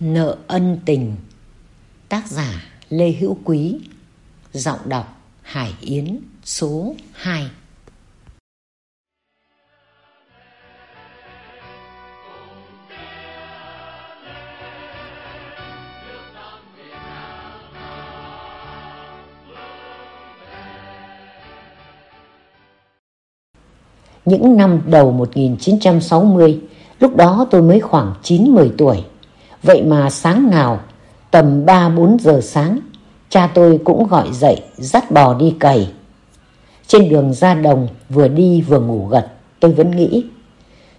Nợ ân tình. Tác giả Lê Hữu Quý. Giọng đọc Hải Yến số 2 Những năm đầu 1960, lúc đó tôi mới khoảng 9-10 tuổi. Vậy mà sáng nào, tầm 3-4 giờ sáng, cha tôi cũng gọi dậy dắt bò đi cày. Trên đường ra đồng, vừa đi vừa ngủ gật, tôi vẫn nghĩ,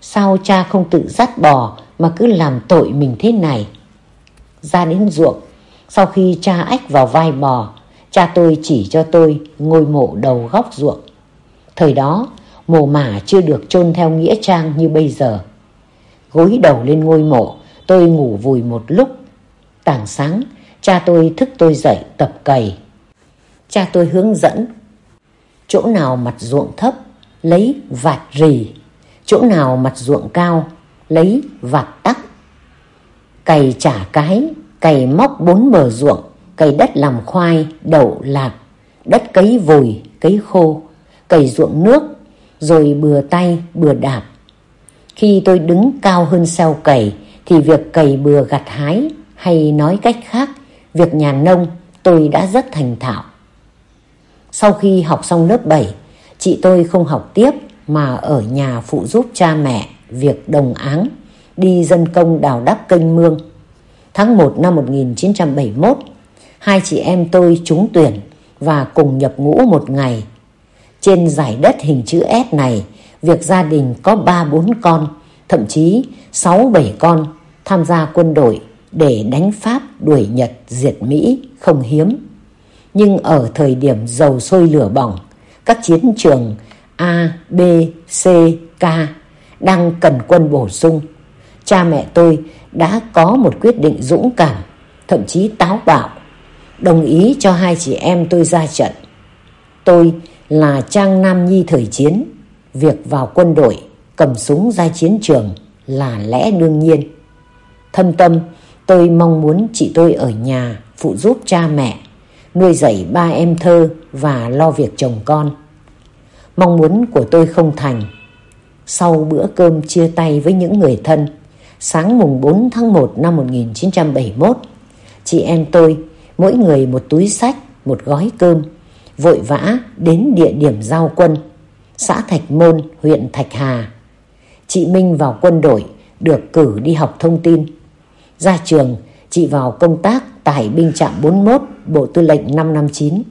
sao cha không tự dắt bò mà cứ làm tội mình thế này? Ra đến ruộng, sau khi cha ách vào vai bò, cha tôi chỉ cho tôi ngôi mộ đầu góc ruộng. Thời đó, mồ mả chưa được chôn theo nghĩa trang như bây giờ. Gối đầu lên ngôi mộ, tôi ngủ vùi một lúc. Tảng sáng, cha tôi thức tôi dậy tập cày. Cha tôi hướng dẫn. Chỗ nào mặt ruộng thấp, lấy vạt rì. Chỗ nào mặt ruộng cao, lấy vạt tắc. Cày trả cái, cày móc bốn bờ ruộng, cày đất làm khoai, đậu, lạc, đất cấy vùi, cấy khô, cày ruộng nước, rồi bừa tay, bừa đạp. Khi tôi đứng cao hơn sao cày thì việc cày bừa gặt hái hay nói cách khác, việc nhà nông tôi đã rất thành thạo. Sau khi học xong lớp 7, chị tôi không học tiếp mà ở nhà phụ giúp cha mẹ việc đồng áng, đi dân công đào đắp kênh mương. Tháng 1 năm 1971, hai chị em tôi trúng tuyển và cùng nhập ngũ một ngày trên giải đất hình chữ S này, việc gia đình có 3-4 con, thậm chí 6-7 con tham gia quân đội để đánh Pháp đuổi Nhật diệt Mỹ không hiếm. Nhưng ở thời điểm dầu sôi lửa bỏng, các chiến trường A, B, C, K đang cần quân bổ sung. Cha mẹ tôi đã có một quyết định dũng cảm, thậm chí táo bạo, đồng ý cho hai chị em tôi ra trận. Tôi là Trang Nam Nhi thời chiến, việc vào quân đội, cầm súng ra chiến trường là lẽ đương nhiên. Thâm tâm, tôi mong muốn chị tôi ở nhà phụ giúp cha mẹ, nuôi dạy ba em thơ và lo việc chồng con. Mong muốn của tôi không thành. Sau bữa cơm chia tay với những người thân, sáng mùng 4 tháng 1 năm 1971, chị em tôi mỗi người một túi sách, một gói cơm vội vã đến địa điểm giao quân, xã Thạch Môn, huyện Thạch Hà. Chị Minh vào quân đội, được cử đi học thông tin. Ra trường, chị vào công tác tại binh trạm 41, Bộ Tư lệnh 559.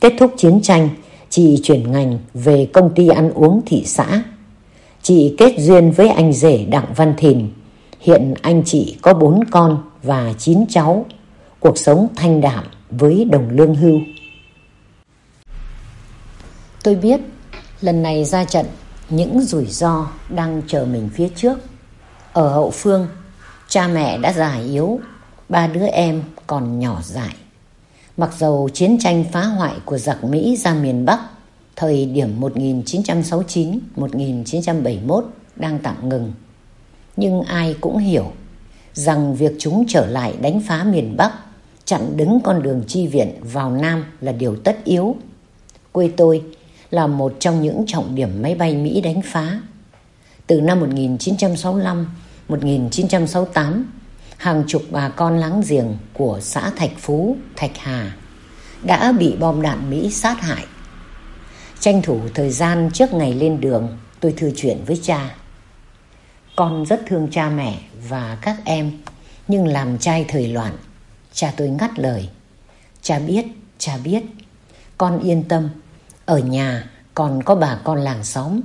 Kết thúc chiến tranh, chị chuyển ngành về công ty ăn uống thị xã. Chị kết duyên với anh rể Đặng Văn Thìn. Hiện anh chị có bốn con và chín cháu. Cuộc sống thanh đạm với đồng lương hưu. Tôi biết lần này ra trận những rủi ro đang chờ mình phía trước. Ở hậu phương, cha mẹ đã già yếu, ba đứa em còn nhỏ dại. Mặc dầu chiến tranh phá hoại của giặc Mỹ ra miền Bắc thời điểm 1969-1971 đang tạm ngừng. Nhưng ai cũng hiểu rằng việc chúng trở lại đánh phá miền Bắc, chặn đứng con đường chi viện vào Nam là điều tất yếu. Quê tôi là một trong những trọng điểm máy bay Mỹ đánh phá. Từ năm 1965. 1968, hàng chục bà con láng giềng của xã Thạch Phú, Thạch Hà đã bị bom đạn Mỹ sát hại. Tranh thủ thời gian trước ngày lên đường, tôi thư chuyện với cha. Con rất thương cha mẹ và các em, nhưng làm trai thời loạn, cha tôi ngắt lời. Cha biết, cha biết, con yên tâm, ở nhà còn có bà con làng xóm.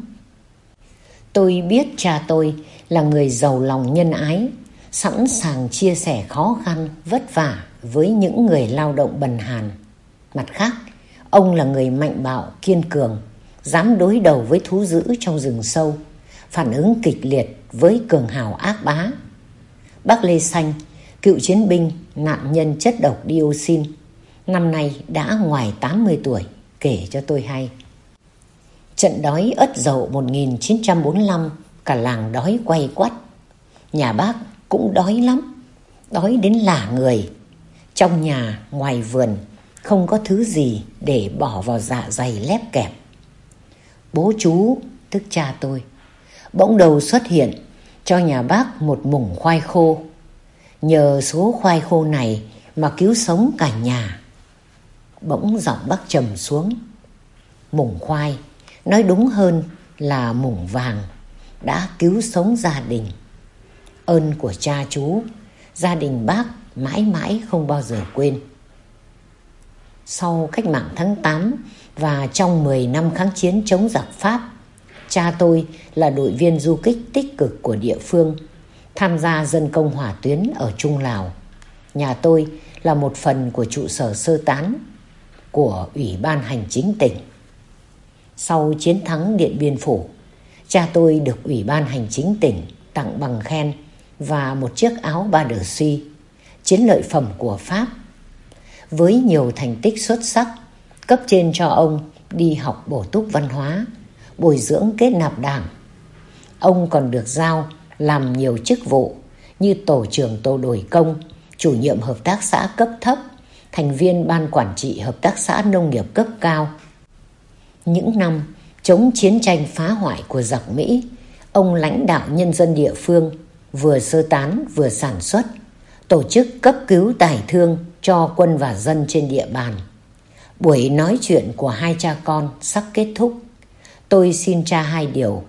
Tôi biết cha tôi là người giàu lòng nhân ái, sẵn sàng chia sẻ khó khăn, vất vả với những người lao động bần hàn. Mặt khác, ông là người mạnh bạo, kiên cường, dám đối đầu với thú dữ trong rừng sâu, phản ứng kịch liệt với cường hào ác bá. Bác Lê Xanh, cựu chiến binh, nạn nhân chất độc dioxin, năm nay đã ngoài 80 tuổi, kể cho tôi hay. Trận đói ất dậu 1945, cả làng đói quay quắt. Nhà bác cũng đói lắm. Đói đến lả người. Trong nhà, ngoài vườn, không có thứ gì để bỏ vào dạ dày lép kẹp. Bố chú, tức cha tôi, bỗng đầu xuất hiện cho nhà bác một mủng khoai khô. Nhờ số khoai khô này mà cứu sống cả nhà. Bỗng giọng bác trầm xuống. Mủng khoai, nói đúng hơn là mủng vàng, đã cứu sống gia đình. Ơn của cha chú, gia đình bác mãi mãi không bao giờ quên. Sau cách mạng tháng 8 và trong 10 năm kháng chiến chống giặc Pháp, cha tôi là đội viên du kích tích cực của địa phương, tham gia dân công hỏa tuyến ở Trung Lào. Nhà tôi là một phần của trụ sở sơ tán của Ủy ban Hành chính tỉnh. Sau chiến thắng Điện Biên Phủ, cha tôi được Ủy ban Hành chính tỉnh tặng bằng khen và một chiếc áo ba đờ suy, chiến lợi phẩm của Pháp. Với nhiều thành tích xuất sắc, cấp trên cho ông đi học bổ túc văn hóa, bồi dưỡng kết nạp đảng. Ông còn được giao làm nhiều chức vụ như tổ trưởng tổ đổi công, chủ nhiệm hợp tác xã cấp thấp, thành viên ban quản trị hợp tác xã nông nghiệp cấp cao. Những năm chống chiến tranh phá hoại của giặc Mỹ, ông lãnh đạo nhân dân địa phương vừa sơ tán vừa sản xuất, tổ chức cấp cứu tài thương cho quân và dân trên địa bàn. Buổi nói chuyện của hai cha con sắp kết thúc. Tôi xin cha hai điều.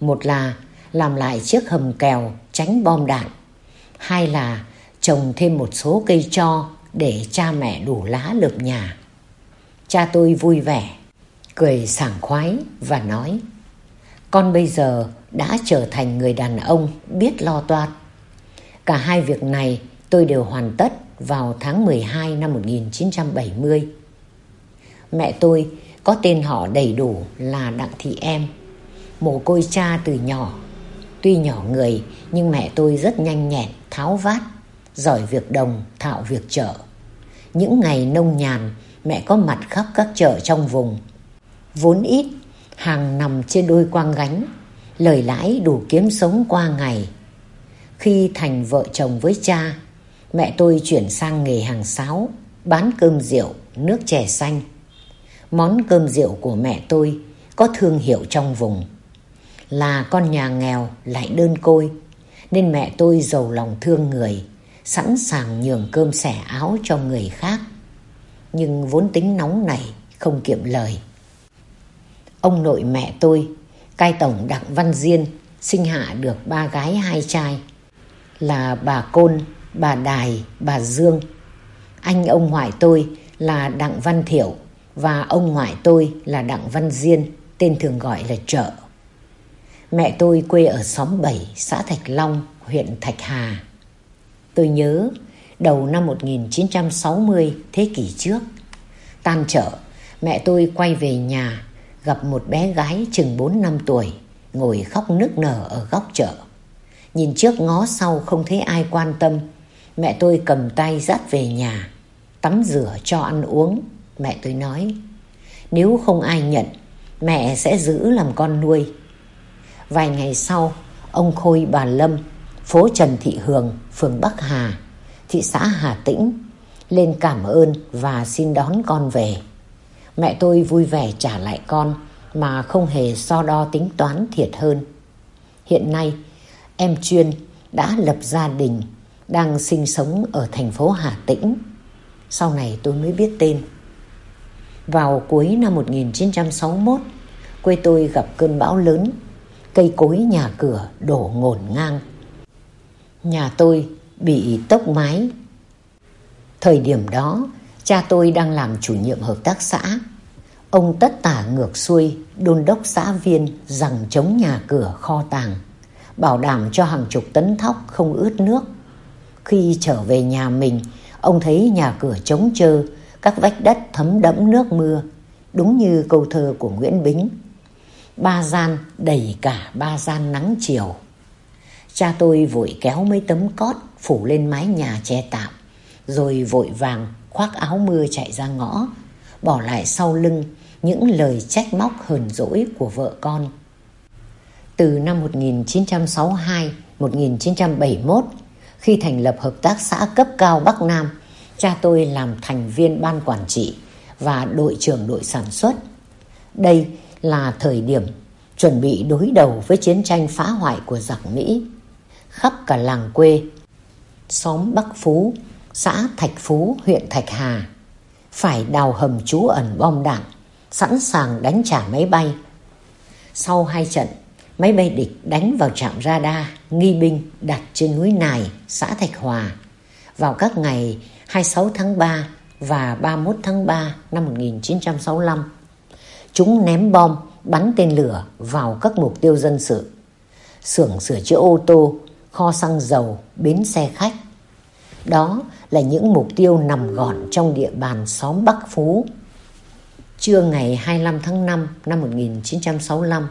Một là làm lại chiếc hầm kèo tránh bom đạn. Hai là trồng thêm một số cây cho để cha mẹ đủ lá lợp nhà. Cha tôi vui vẻ, cười sảng khoái và nói Con bây giờ đã trở thành người đàn ông biết lo toan. Cả hai việc này tôi đều hoàn tất vào tháng 12 năm 1970. Mẹ tôi có tên họ đầy đủ là Đặng Thị Em, mồ côi cha từ nhỏ. Tuy nhỏ người nhưng mẹ tôi rất nhanh nhẹn, tháo vát, giỏi việc đồng, thạo việc chợ. Những ngày nông nhàn, mẹ có mặt khắp các chợ trong vùng. Vốn ít, hàng nằm trên đôi quang gánh, lời lãi đủ kiếm sống qua ngày. Khi thành vợ chồng với cha, mẹ tôi chuyển sang nghề hàng sáo, bán cơm rượu, nước chè xanh. Món cơm rượu của mẹ tôi có thương hiệu trong vùng. Là con nhà nghèo lại đơn côi, nên mẹ tôi giàu lòng thương người, sẵn sàng nhường cơm xẻ áo cho người khác. Nhưng vốn tính nóng này không kiệm lời. Ông nội mẹ tôi, cai tổng Đặng Văn Diên, sinh hạ được ba gái hai trai, là bà Côn, bà Đài, bà Dương. Anh ông ngoại tôi là Đặng Văn Thiểu và ông ngoại tôi là Đặng Văn Diên, tên thường gọi là Trợ. Mẹ tôi quê ở xóm 7, xã Thạch Long, huyện Thạch Hà. Tôi nhớ đầu năm 1960 thế kỷ trước, tan chợ, mẹ tôi quay về nhà gặp một bé gái chừng 4 năm tuổi ngồi khóc nức nở ở góc chợ. Nhìn trước ngó sau không thấy ai quan tâm, mẹ tôi cầm tay dắt về nhà, tắm rửa cho ăn uống. Mẹ tôi nói, nếu không ai nhận, mẹ sẽ giữ làm con nuôi. Vài ngày sau, ông Khôi bà Lâm, phố Trần Thị Hường, phường Bắc Hà, thị xã Hà Tĩnh, lên cảm ơn và xin đón con về. Mẹ tôi vui vẻ trả lại con mà không hề so đo tính toán thiệt hơn. Hiện nay, em Chuyên đã lập gia đình, đang sinh sống ở thành phố Hà Tĩnh. Sau này tôi mới biết tên. Vào cuối năm 1961, quê tôi gặp cơn bão lớn, cây cối nhà cửa đổ ngổn ngang. Nhà tôi bị tốc mái. Thời điểm đó, cha tôi đang làm chủ nhiệm hợp tác xã. Ông tất tả ngược xuôi, đôn đốc xã viên rằng chống nhà cửa kho tàng, bảo đảm cho hàng chục tấn thóc không ướt nước. Khi trở về nhà mình, ông thấy nhà cửa trống trơ, các vách đất thấm đẫm nước mưa, đúng như câu thơ của Nguyễn Bính. Ba gian đầy cả ba gian nắng chiều. Cha tôi vội kéo mấy tấm cót phủ lên mái nhà che tạm, rồi vội vàng khoác áo mưa chạy ra ngõ, bỏ lại sau lưng những lời trách móc hờn dỗi của vợ con. Từ năm 1962-1971, Khi thành lập hợp tác xã cấp cao Bắc Nam, cha tôi làm thành viên ban quản trị và đội trưởng đội sản xuất. Đây là thời điểm chuẩn bị đối đầu với chiến tranh phá hoại của giặc Mỹ. Khắp cả làng quê, xóm Bắc Phú, xã Thạch Phú, huyện Thạch Hà, phải đào hầm trú ẩn bom đạn, sẵn sàng đánh trả máy bay. Sau hai trận, máy bay địch đánh vào trạm radar nghi binh đặt trên núi Nài, xã Thạch Hòa vào các ngày 26 tháng 3 và 31 tháng 3 năm 1965. Chúng ném bom, bắn tên lửa vào các mục tiêu dân sự. Xưởng sửa chữa ô tô, kho xăng dầu, bến xe khách. Đó là những mục tiêu nằm gọn trong địa bàn xóm Bắc Phú. Trưa ngày 25 tháng 5 năm 1965,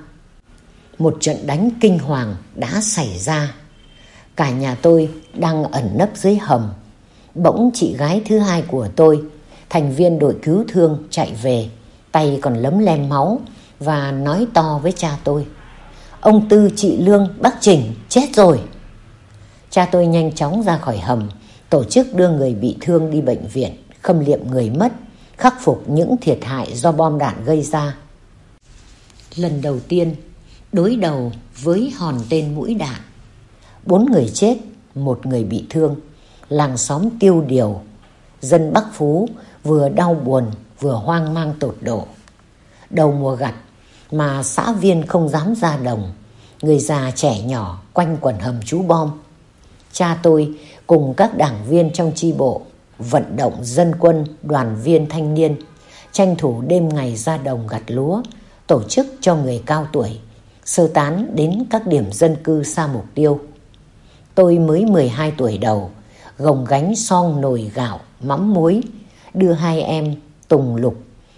một trận đánh kinh hoàng đã xảy ra. Cả nhà tôi đang ẩn nấp dưới hầm. Bỗng chị gái thứ hai của tôi, thành viên đội cứu thương chạy về, tay còn lấm lem máu và nói to với cha tôi. Ông Tư, chị Lương, bác Trình chết rồi. Cha tôi nhanh chóng ra khỏi hầm, tổ chức đưa người bị thương đi bệnh viện, khâm liệm người mất, khắc phục những thiệt hại do bom đạn gây ra. Lần đầu tiên, đối đầu với hòn tên mũi đạn. Bốn người chết, một người bị thương, làng xóm tiêu điều. Dân Bắc Phú vừa đau buồn vừa hoang mang tột độ. Đầu mùa gặt mà xã viên không dám ra đồng, người già trẻ nhỏ quanh quần hầm trú bom. Cha tôi cùng các đảng viên trong chi bộ vận động dân quân, đoàn viên thanh niên, tranh thủ đêm ngày ra đồng gặt lúa, tổ chức cho người cao tuổi sơ tán đến các điểm dân cư xa mục tiêu. Tôi mới 12 tuổi đầu, gồng gánh son nồi gạo, mắm muối, đưa hai em Tùng Lục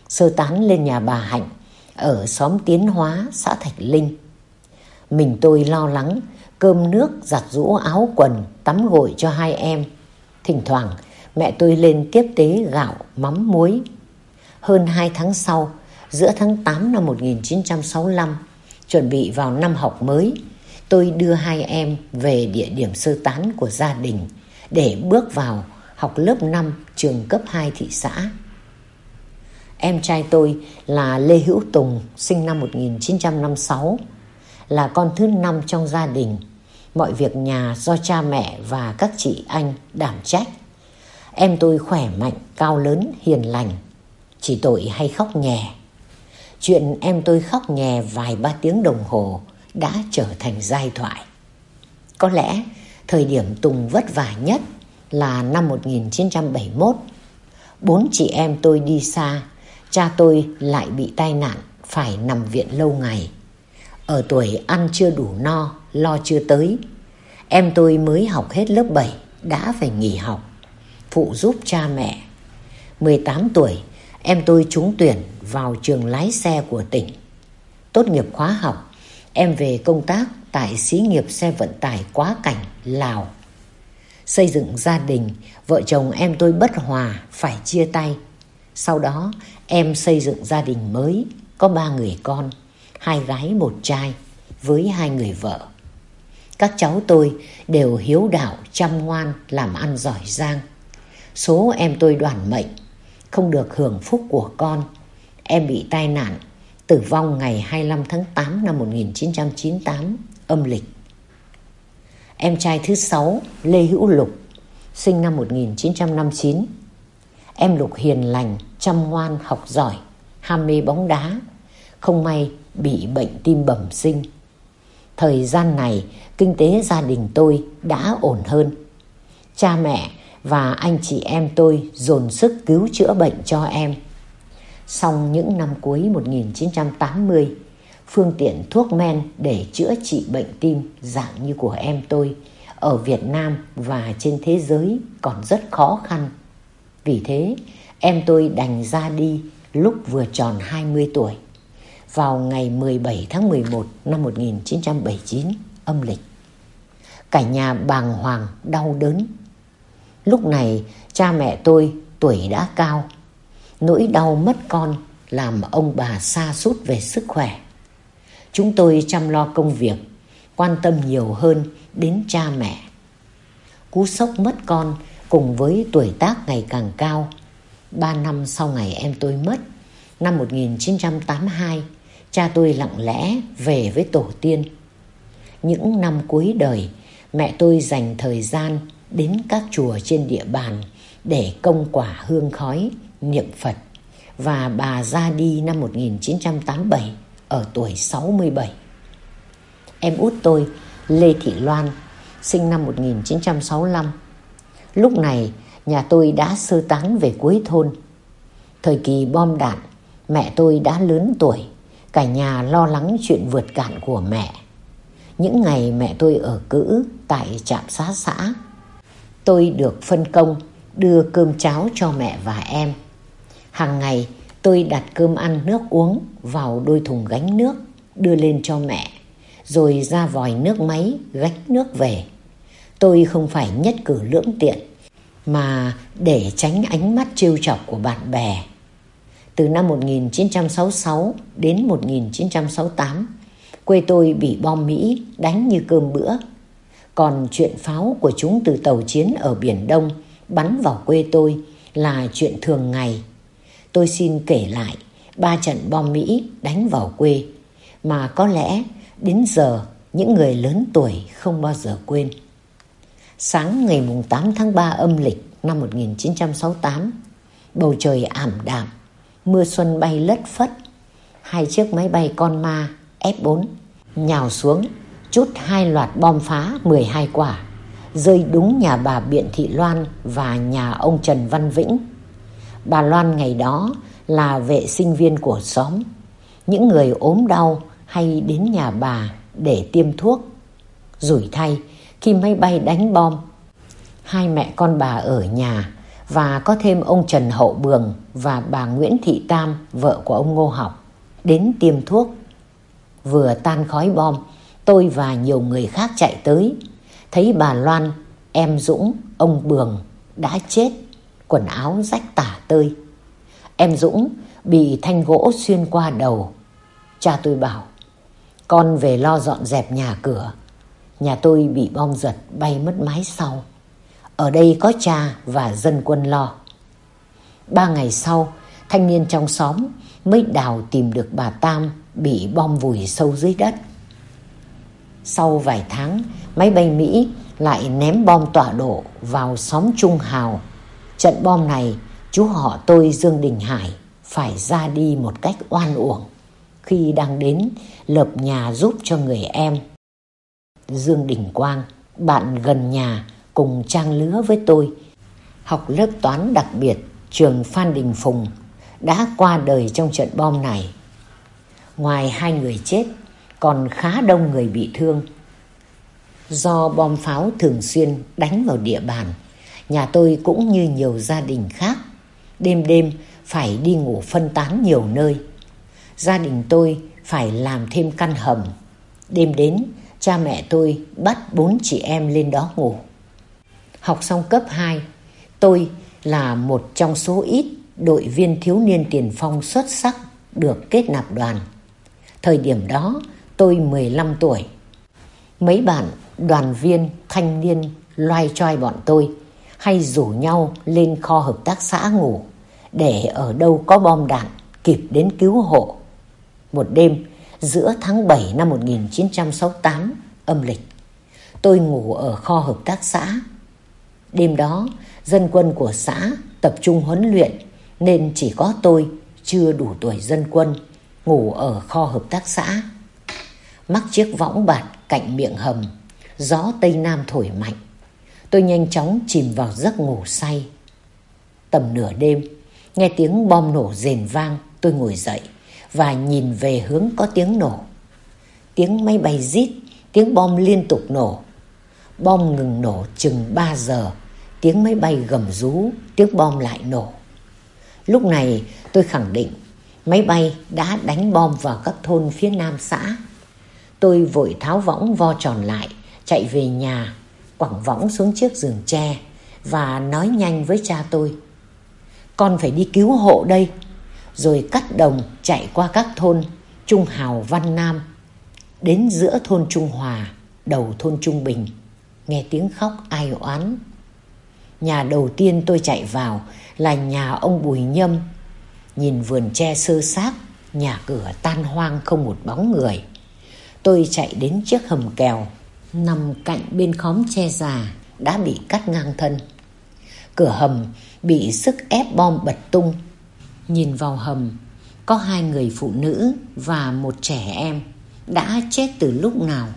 sơ tán lên nhà bà Hạnh ở xóm Tiến Hóa, xã Thạch Linh. Mình tôi lo lắng, cơm nước, giặt rũ áo quần, tắm gội cho hai em. Thỉnh thoảng, mẹ tôi lên tiếp tế gạo, mắm muối. Hơn hai tháng sau, giữa tháng 8 năm 1965, chuẩn bị vào năm học mới, tôi đưa hai em về địa điểm sơ tán của gia đình để bước vào học lớp 5 trường cấp 2 thị xã. Em trai tôi là Lê Hữu Tùng, sinh năm 1956, là con thứ năm trong gia đình. Mọi việc nhà do cha mẹ và các chị anh đảm trách. Em tôi khỏe mạnh, cao lớn, hiền lành, chỉ tội hay khóc nhè. Chuyện em tôi khóc nhè vài ba tiếng đồng hồ đã trở thành giai thoại. Có lẽ thời điểm Tùng vất vả nhất là năm 1971. Bốn chị em tôi đi xa, cha tôi lại bị tai nạn, phải nằm viện lâu ngày. Ở tuổi ăn chưa đủ no, lo chưa tới. Em tôi mới học hết lớp 7, đã phải nghỉ học, phụ giúp cha mẹ. 18 tuổi, em tôi trúng tuyển vào trường lái xe của tỉnh. Tốt nghiệp khóa học, em về công tác tại xí nghiệp xe vận tải quá cảnh Lào. Xây dựng gia đình, vợ chồng em tôi bất hòa, phải chia tay. Sau đó, em xây dựng gia đình mới, có ba người con, hai gái một trai, với hai người vợ. Các cháu tôi đều hiếu đạo, chăm ngoan, làm ăn giỏi giang. Số em tôi đoàn mệnh, không được hưởng phúc của con. Em bị tai nạn, tử vong ngày 25 tháng 8 năm 1998, âm lịch. Em trai thứ sáu, Lê Hữu Lục, sinh năm 1959. Em Lục hiền lành, chăm ngoan, học giỏi, ham mê bóng đá. Không may bị bệnh tim bẩm sinh. Thời gian này, kinh tế gia đình tôi đã ổn hơn. Cha mẹ và anh chị em tôi dồn sức cứu chữa bệnh cho em. Song những năm cuối 1980, phương tiện thuốc men để chữa trị bệnh tim dạng như của em tôi ở Việt Nam và trên thế giới còn rất khó khăn. Vì thế, em tôi đành ra đi lúc vừa tròn 20 tuổi, vào ngày 17 tháng 11 năm 1979 âm lịch. Cả nhà bàng hoàng đau đớn Lúc này cha mẹ tôi tuổi đã cao. Nỗi đau mất con làm ông bà xa sút về sức khỏe. Chúng tôi chăm lo công việc, quan tâm nhiều hơn đến cha mẹ. cú sốc mất con cùng với tuổi tác ngày càng cao. Ba năm sau ngày em tôi mất, năm 1982, cha tôi lặng lẽ về với tổ tiên. Những năm cuối đời, mẹ tôi dành thời gian đến các chùa trên địa bàn để công quả hương khói, niệm Phật và bà ra đi năm 1987 ở tuổi 67. Em út tôi, Lê Thị Loan, sinh năm 1965. Lúc này, nhà tôi đã sơ tán về cuối thôn. Thời kỳ bom đạn, mẹ tôi đã lớn tuổi, cả nhà lo lắng chuyện vượt cạn của mẹ. Những ngày mẹ tôi ở cữ tại trạm xá xã, tôi được phân công đưa cơm cháo cho mẹ và em. Hàng ngày tôi đặt cơm ăn nước uống vào đôi thùng gánh nước đưa lên cho mẹ, rồi ra vòi nước máy gánh nước về. Tôi không phải nhất cử lưỡng tiện, mà để tránh ánh mắt trêu chọc của bạn bè. Từ năm 1966 đến 1968, quê tôi bị bom Mỹ đánh như cơm bữa. Còn chuyện pháo của chúng từ tàu chiến ở Biển Đông bắn vào quê tôi là chuyện thường ngày. Tôi xin kể lại ba trận bom Mỹ đánh vào quê mà có lẽ đến giờ những người lớn tuổi không bao giờ quên. Sáng ngày 8 tháng 3 âm lịch năm 1968, bầu trời ảm đạm, mưa xuân bay lất phất. Hai chiếc máy bay con ma F4 nhào xuống, chút hai loạt bom phá 12 quả, rơi đúng nhà bà Biện Thị Loan và nhà ông Trần Văn Vĩnh. Bà Loan ngày đó là vệ sinh viên của xóm. Những người ốm đau hay đến nhà bà để tiêm thuốc. Rủi thay, khi máy bay đánh bom, hai mẹ con bà ở nhà và có thêm ông Trần Hậu Bường và bà Nguyễn Thị Tam, vợ của ông Ngô Học, đến tiêm thuốc. Vừa tan khói bom, tôi và nhiều người khác chạy tới, thấy bà Loan, em Dũng, ông Bường đã chết, quần áo rách tả tơi. Em Dũng bị thanh gỗ xuyên qua đầu. Cha tôi bảo, con về lo dọn dẹp nhà cửa. Nhà tôi bị bom giật bay mất mái sau. Ở đây có cha và dân quân lo. Ba ngày sau, thanh niên trong xóm mới đào tìm được bà Tam bị bom vùi sâu dưới đất. Sau vài tháng, máy bay Mỹ lại ném bom tọa độ vào xóm Trung Hào. Trận bom này, chú họ tôi Dương Đình Hải phải ra đi một cách oan uổng khi đang đến lợp nhà giúp cho người em. Dương Đình Quang, bạn gần nhà cùng trang lứa với tôi, học lớp toán đặc biệt trường Phan Đình Phùng, đã qua đời trong trận bom này. Ngoài hai người chết, còn khá đông người bị thương. Do bom pháo thường xuyên đánh vào địa bàn, nhà tôi cũng như nhiều gia đình khác, đêm đêm phải đi ngủ phân tán nhiều nơi. Gia đình tôi phải làm thêm căn hầm. Đêm đến, cha mẹ tôi bắt bốn chị em lên đó ngủ. Học xong cấp 2, tôi là một trong số ít đội viên thiếu niên tiền phong xuất sắc được kết nạp đoàn. Thời điểm đó, tôi 15 tuổi. Mấy bạn đoàn viên thanh niên loay choay bọn tôi hay rủ nhau lên kho hợp tác xã ngủ để ở đâu có bom đạn kịp đến cứu hộ. Một đêm giữa tháng 7 năm 1968 âm lịch, tôi ngủ ở kho hợp tác xã. Đêm đó, dân quân của xã tập trung huấn luyện nên chỉ có tôi chưa đủ tuổi dân quân ngủ ở kho hợp tác xã. Mắc chiếc võng bạt cạnh miệng hầm, gió Tây Nam thổi mạnh. Tôi nhanh chóng chìm vào giấc ngủ say. Tầm nửa đêm, nghe tiếng bom nổ rền vang, tôi ngồi dậy và nhìn về hướng có tiếng nổ. Tiếng máy bay rít, tiếng bom liên tục nổ. Bom ngừng nổ chừng 3 giờ, tiếng máy bay gầm rú, tiếng bom lại nổ. Lúc này tôi khẳng định máy bay đã đánh bom vào các thôn phía nam xã. Tôi vội tháo võng vo tròn lại, chạy về nhà, quẳng võng xuống chiếc giường tre và nói nhanh với cha tôi. Con phải đi cứu hộ đây. Rồi cắt đồng chạy qua các thôn Trung Hào Văn Nam đến giữa thôn Trung Hòa, đầu thôn Trung Bình. Nghe tiếng khóc ai oán Nhà đầu tiên tôi chạy vào là nhà ông Bùi Nhâm. Nhìn vườn tre sơ xác, nhà cửa tan hoang không một bóng người. Tôi chạy đến chiếc hầm kèo, nằm cạnh bên khóm tre già đã bị cắt ngang thân. Cửa hầm bị sức ép bom bật tung. Nhìn vào hầm, có hai người phụ nữ và một trẻ em đã chết từ lúc nào.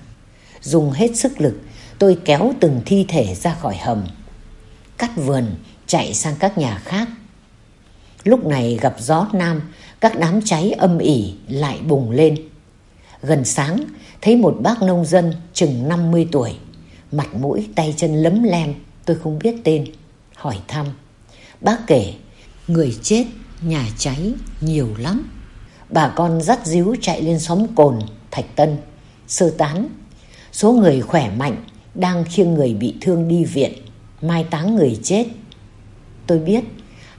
Dùng hết sức lực, tôi kéo từng thi thể ra khỏi hầm. Cắt vườn, chạy sang các nhà khác. Lúc này gặp gió nam, các đám cháy âm ỉ lại bùng lên. Gần sáng, thấy một bác nông dân chừng 50 tuổi, mặt mũi tay chân lấm lem, tôi không biết tên, hỏi thăm. Bác kể, người chết, nhà cháy nhiều lắm. Bà con dắt díu chạy lên xóm cồn, Thạch Tân, sơ tán. Số người khỏe mạnh đang khiêng người bị thương đi viện, mai táng người chết. Tôi biết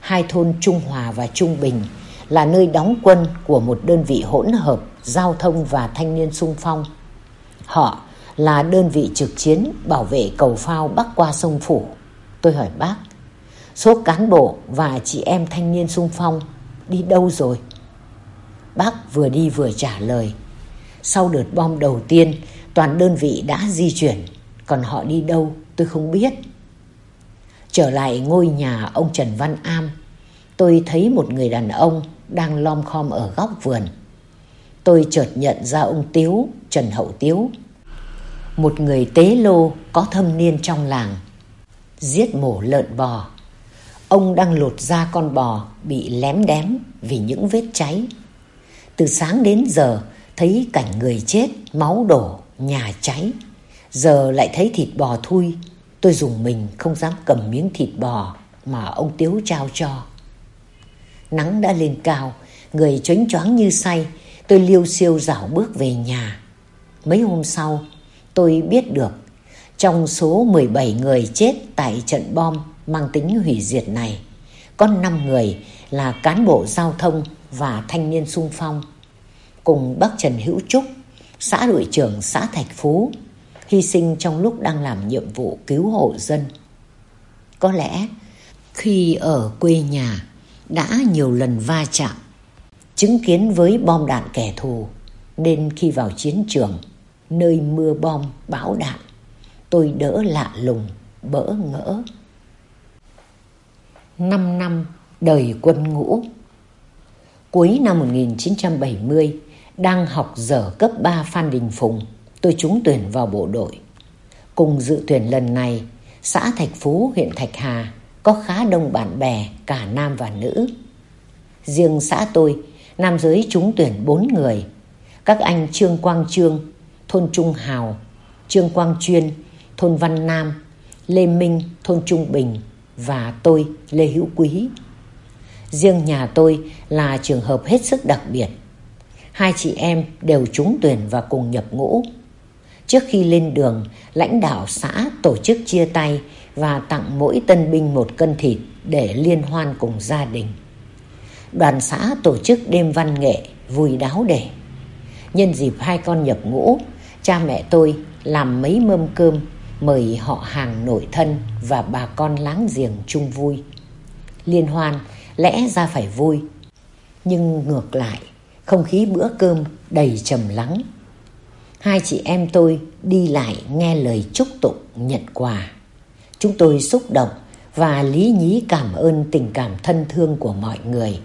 hai thôn Trung Hòa và Trung Bình là nơi đóng quân của một đơn vị hỗn hợp giao thông và thanh niên sung phong. Họ là đơn vị trực chiến bảo vệ cầu phao bắc qua sông Phủ. Tôi hỏi bác, số cán bộ và chị em thanh niên sung phong đi đâu rồi? Bác vừa đi vừa trả lời. Sau đợt bom đầu tiên, toàn đơn vị đã di chuyển, còn họ đi đâu tôi không biết. Trở lại ngôi nhà ông Trần Văn Am, tôi thấy một người đàn ông đang lom khom ở góc vườn. Tôi chợt nhận ra ông Tiếu, Trần Hậu Tiếu. Một người tế lô có thâm niên trong làng. Giết mổ lợn bò. Ông đang lột da con bò bị lém đém vì những vết cháy. Từ sáng đến giờ thấy cảnh người chết, máu đổ, nhà cháy. Giờ lại thấy thịt bò thui. Tôi dùng mình không dám cầm miếng thịt bò mà ông Tiếu trao cho. Nắng đã lên cao, người choáng choáng như say, tôi liêu siêu dảo bước về nhà. Mấy hôm sau, tôi biết được trong số 17 người chết tại trận bom mang tính hủy diệt này, có 5 người là cán bộ giao thông và thanh niên sung phong. Cùng bác Trần Hữu Trúc, xã đội trưởng xã Thạch Phú, hy sinh trong lúc đang làm nhiệm vụ cứu hộ dân. Có lẽ khi ở quê nhà đã nhiều lần va chạm, chứng kiến với bom đạn kẻ thù, nên khi vào chiến trường, nơi mưa bom bão đạn, tôi đỡ lạ lùng, bỡ ngỡ. Năm năm đời quân ngũ Cuối năm 1970, đang học dở cấp 3 Phan Đình Phùng, tôi trúng tuyển vào bộ đội. Cùng dự tuyển lần này, xã Thạch Phú, huyện Thạch Hà có khá đông bạn bè cả nam và nữ. Riêng xã tôi, nam giới trúng tuyển 4 người. Các anh Trương Quang Trương, thôn Trung Hào, Trương Quang Chuyên, thôn Văn Nam, Lê Minh, thôn Trung Bình và tôi, Lê Hữu Quý. Riêng nhà tôi là trường hợp hết sức đặc biệt. Hai chị em đều trúng tuyển và cùng nhập ngũ. Trước khi lên đường, lãnh đạo xã tổ chức chia tay và tặng mỗi tân binh một cân thịt để liên hoan cùng gia đình. Đoàn xã tổ chức đêm văn nghệ vui đáo để. Nhân dịp hai con nhập ngũ, cha mẹ tôi làm mấy mâm cơm mời họ hàng nội thân và bà con láng giềng chung vui. Liên hoan lẽ ra phải vui, nhưng ngược lại, không khí bữa cơm đầy trầm lắng. Hai chị em tôi đi lại nghe lời chúc tụng nhận quà. Chúng tôi xúc động và lý nhí cảm ơn tình cảm thân thương của mọi người.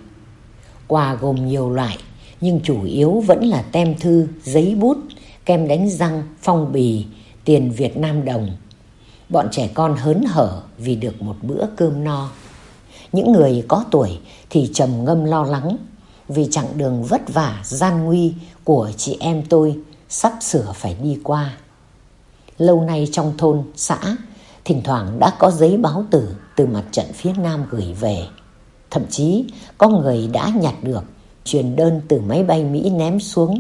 Quà gồm nhiều loại, nhưng chủ yếu vẫn là tem thư, giấy bút, kem đánh răng, phong bì, tiền Việt Nam đồng. Bọn trẻ con hớn hở vì được một bữa cơm no. Những người có tuổi thì trầm ngâm lo lắng vì chặng đường vất vả, gian nguy của chị em tôi sắp sửa phải đi qua. Lâu nay trong thôn, xã, thỉnh thoảng đã có giấy báo tử từ mặt trận phía Nam gửi về. Thậm chí có người đã nhặt được truyền đơn từ máy bay Mỹ ném xuống,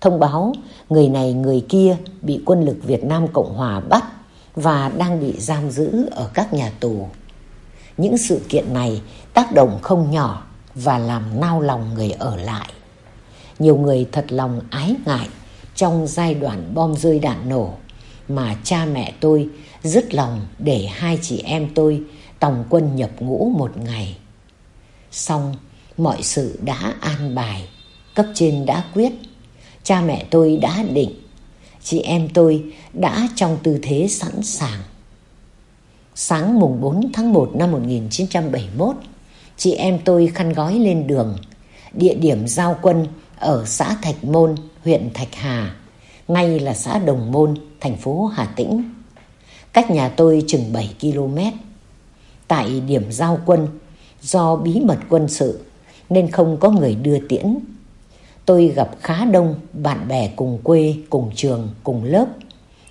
thông báo người này người kia bị quân lực Việt Nam Cộng Hòa bắt và đang bị giam giữ ở các nhà tù. Những sự kiện này tác động không nhỏ và làm nao lòng người ở lại. Nhiều người thật lòng ái ngại trong giai đoạn bom rơi đạn nổ mà cha mẹ tôi dứt lòng để hai chị em tôi tòng quân nhập ngũ một ngày. Xong, mọi sự đã an bài, cấp trên đã quyết, cha mẹ tôi đã định, chị em tôi đã trong tư thế sẵn sàng. Sáng mùng 4 tháng 1 năm 1971, chị em tôi khăn gói lên đường, địa điểm giao quân ở xã Thạch Môn, huyện Thạch Hà, ngay là xã Đồng Môn, thành phố Hà Tĩnh. Cách nhà tôi chừng 7 km. Tại điểm giao quân, do bí mật quân sự nên không có người đưa tiễn. Tôi gặp khá đông bạn bè cùng quê, cùng trường, cùng lớp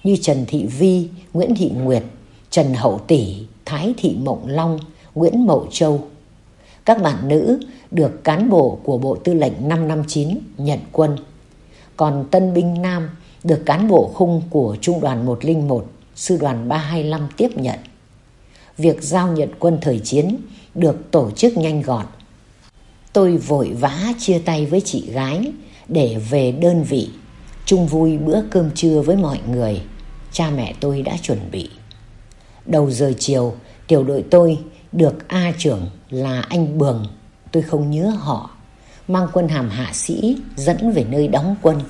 như Trần Thị Vi, Nguyễn Thị Nguyệt, Trần Hậu Tỷ, Thái Thị Mộng Long, Nguyễn Mậu Châu. Các bạn nữ được cán bộ của Bộ Tư lệnh 559 nhận quân. Còn tân binh nam được cán bộ khung của Trung đoàn 101, Sư đoàn 325 tiếp nhận. Việc giao nhận quân thời chiến được tổ chức nhanh gọn. Tôi vội vã chia tay với chị gái để về đơn vị, chung vui bữa cơm trưa với mọi người. Cha mẹ tôi đã chuẩn bị. Đầu giờ chiều, tiểu đội tôi được A trưởng là anh Bường, tôi không nhớ họ, mang quân hàm hạ sĩ dẫn về nơi đóng quân.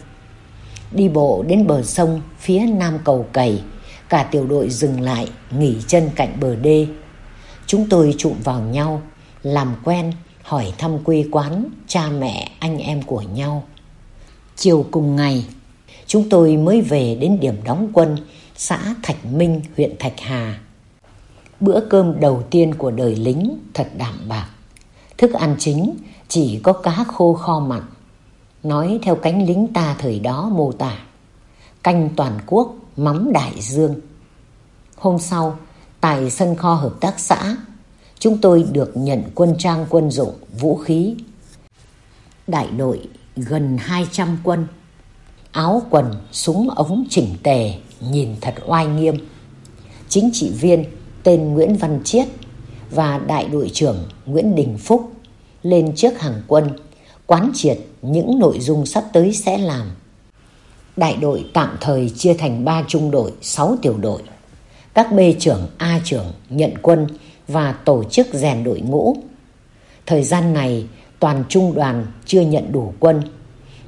Đi bộ đến bờ sông phía nam cầu cày, cả tiểu đội dừng lại nghỉ chân cạnh bờ đê. Chúng tôi trụm vào nhau, làm quen, hỏi thăm quê quán, cha mẹ, anh em của nhau. Chiều cùng ngày, chúng tôi mới về đến điểm đóng quân xã Thạch Minh, huyện Thạch Hà. Bữa cơm đầu tiên của đời lính thật đạm bạc. Thức ăn chính chỉ có cá khô kho mặn. Nói theo cánh lính ta thời đó mô tả. Canh toàn quốc, mắm đại dương. Hôm sau, tại sân kho hợp tác xã, chúng tôi được nhận quân trang quân dụng, vũ khí. Đại đội gần 200 quân, áo quần, súng ống chỉnh tề, nhìn thật oai nghiêm. Chính trị viên tên Nguyễn Văn Chiết và đại đội trưởng Nguyễn Đình Phúc lên trước hàng quân, quán triệt những nội dung sắp tới sẽ làm. Đại đội tạm thời chia thành 3 trung đội, 6 tiểu đội. Các B trưởng, A trưởng nhận quân và tổ chức rèn đội ngũ. Thời gian này, toàn trung đoàn chưa nhận đủ quân,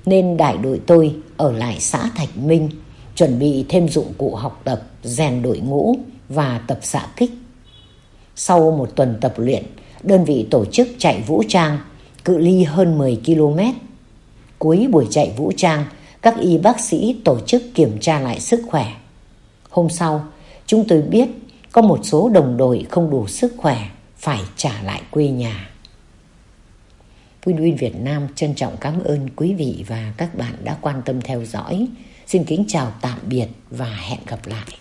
nên đại đội tôi ở lại xã Thạch Minh, chuẩn bị thêm dụng cụ học tập, rèn đội ngũ và tập xạ kích. Sau một tuần tập luyện, đơn vị tổ chức chạy vũ trang, cự ly hơn 10 km. Cuối buổi chạy vũ trang, các y bác sĩ tổ chức kiểm tra lại sức khỏe. Hôm sau, chúng tôi biết có một số đồng đội không đủ sức khỏe phải trả lại quê nhà. Win Việt Nam trân trọng cảm ơn quý vị và các bạn đã quan tâm theo dõi. Xin kính chào tạm biệt và hẹn gặp lại.